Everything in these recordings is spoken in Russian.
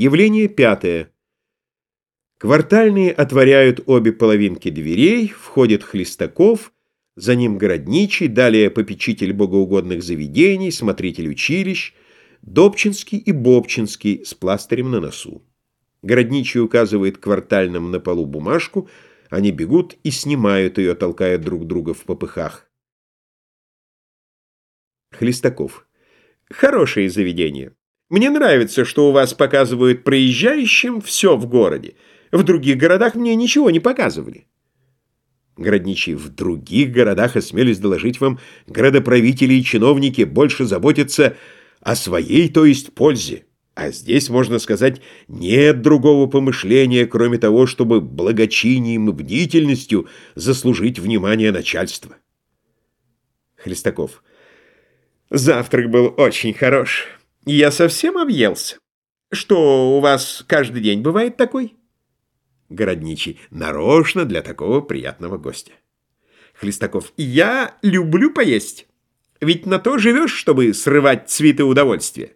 Явление пятое. Квартальные отворяют обе половинки дверей, входит Хлестаков, за ним Городничий, далее попечитель богоугодных заведений, смотритель училищ, Добчинский и Бобчинский с пластырем на носу. Городничий указывает квартальным на полу бумажку, они бегут и снимают ее, толкая друг друга в попыхах. Хлестаков. Хорошее заведение. Мне нравится, что у вас показывают проезжающим все в городе. В других городах мне ничего не показывали. Городничий, в других городах, осмелюсь доложить вам, градоправители и чиновники больше заботятся о своей, то есть пользе. А здесь, можно сказать, нет другого помышления, кроме того, чтобы благочинием и бдительностью заслужить внимание начальства. Хлестаков. Завтрак был очень хорош. Я совсем объелся. Что, у вас каждый день бывает такой? Городничий. Нарочно для такого приятного гостя. Хлестаков. Я люблю поесть. Ведь на то живешь, чтобы срывать цветы удовольствия.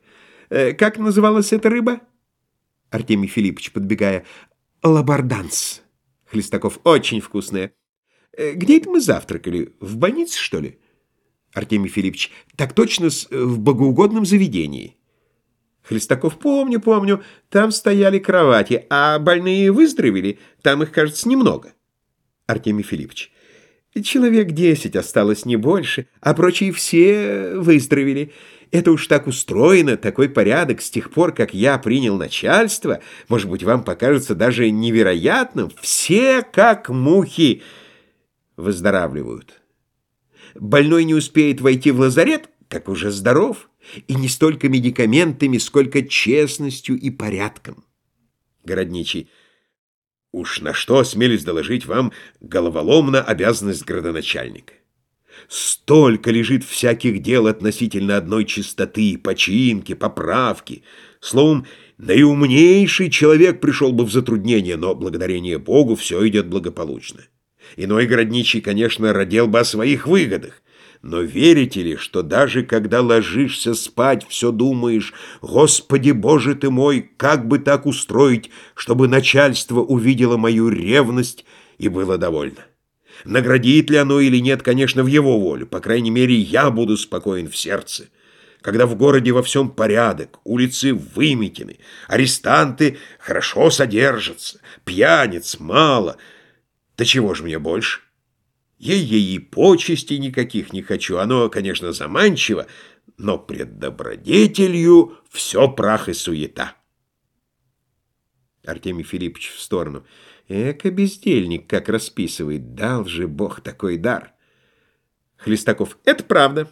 Э, как называлась эта рыба? Артемий Филиппович, подбегая. Лабарданс. Хлестаков. Очень вкусная. Э, где это мы завтракали? В больнице, что ли? Артемий Филиппович. Так точно, в богоугодном заведении. Хлестаков. Помню, помню. Там стояли кровати, а больные выздоровели. Там их, кажется, немного. Артемий Филиппович. Человек десять осталось, не больше, а прочие все выздоровели. Это уж так устроено, такой порядок с тех пор, как я принял начальство. Может быть, вам покажется даже невероятным. Все, как мухи, выздоравливают. Больной не успеет войти в лазарет, как уже здоров, и не столько медикаментами, сколько честностью и порядком. Городничий. Уж на что осмелюсь доложить вам головоломно обязанность градоначальника. Столько лежит всяких дел относительно одной чистоты, починки, поправки. Словом, наиумнейший человек пришел бы в затруднение, но, благодарение Богу, все идет благополучно. Иной городничий, конечно, родил бы о своих выгодах. Но верите ли, что даже когда ложишься спать, все думаешь, «Господи Боже ты мой, как бы так устроить, чтобы начальство увидело мою ревность и было довольно?» Наградит ли оно или нет, конечно, в его волю. По крайней мере, я буду спокоен в сердце. Когда в городе во всем порядок, улицы выметены, арестанты хорошо содержатся, пьяниц мало. Да чего же мне больше? Ей-ей и почестей никаких не хочу. Оно, конечно, заманчиво, но пред добродетелью все прах и суета. Артемий Филиппович в сторону. Эка бездельник, как расписывает, дал же Бог такой дар. Хлестаков. Это правда.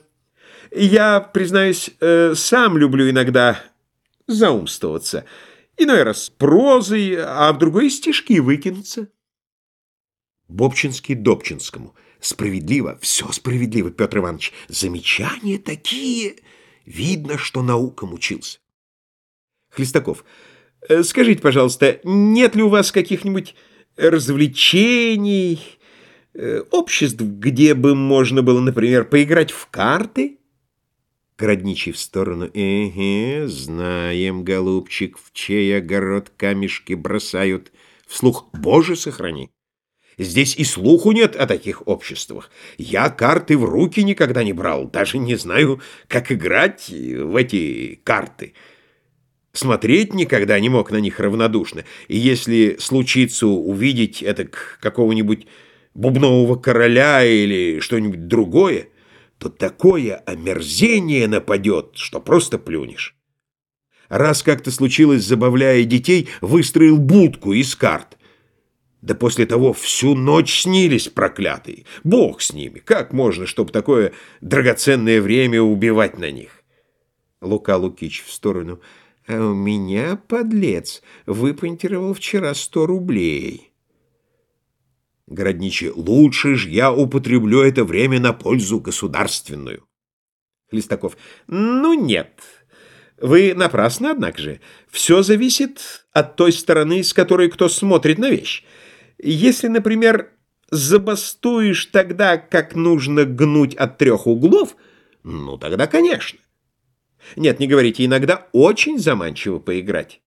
Я, признаюсь, э, сам люблю иногда заумствоваться. Иной раз прозой, а в другой стишки выкинуться. Бобчинский Добчинскому. Справедливо, все справедливо, Петр Иванович. Замечания такие. Видно, что наукам учился. Хлестаков. Э, скажите, пожалуйста, нет ли у вас каких-нибудь развлечений, э, обществ, где бы можно было, например, поиграть в карты? Городничий в сторону. Эге, знаем, голубчик, в чей огород камешки бросают. Вслух, Боже, сохрани. Здесь и слуху нет о таких обществах. Я карты в руки никогда не брал, даже не знаю, как играть в эти карты. Смотреть никогда не мог на них равнодушно, и если случится увидеть это какого-нибудь бубнового короля или что-нибудь другое, то такое омерзение нападет, что просто плюнешь. Раз как-то случилось, забавляя детей, выстроил будку из карт. Да после того всю ночь снились проклятые. Бог с ними. Как можно, чтобы такое драгоценное время убивать на них? Лука Лукич в сторону. А у меня, подлец, выпонтировал вчера сто рублей. Городничий. Лучше ж я употреблю это время на пользу государственную. Хлестаков. Ну нет. Вы напрасно, однако же. Все зависит от той стороны, с которой кто смотрит на вещь. Если, например, забастуешь тогда, как нужно гнуть от трех углов, ну тогда, конечно. Нет, не говорите, иногда очень заманчиво поиграть.